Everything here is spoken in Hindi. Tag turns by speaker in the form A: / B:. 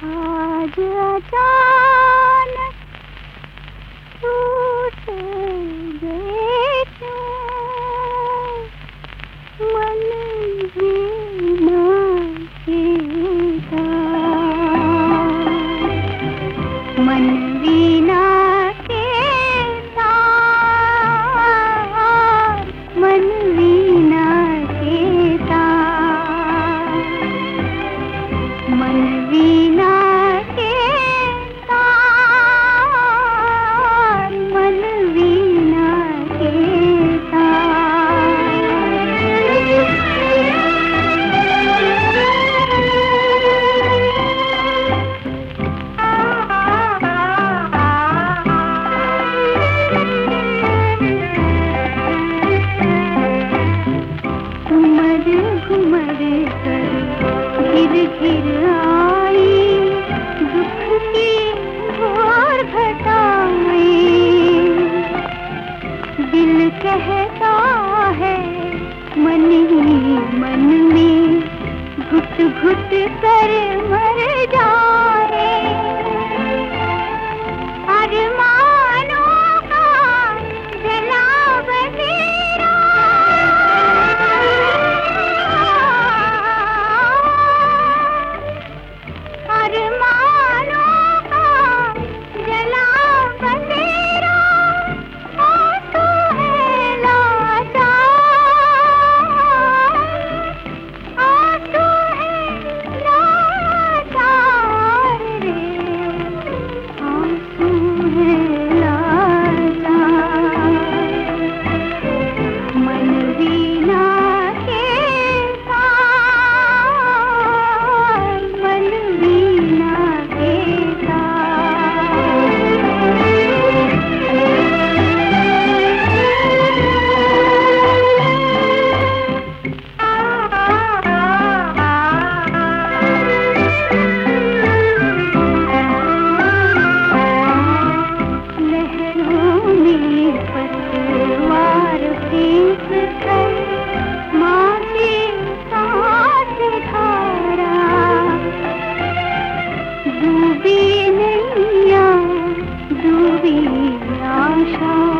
A: आज अचानक टूट घिर आई, दुख के भार घटाए दिल कहता है, मन ही मन में घुट घुट कर मर जाए डूबी नैया डूबी आशा।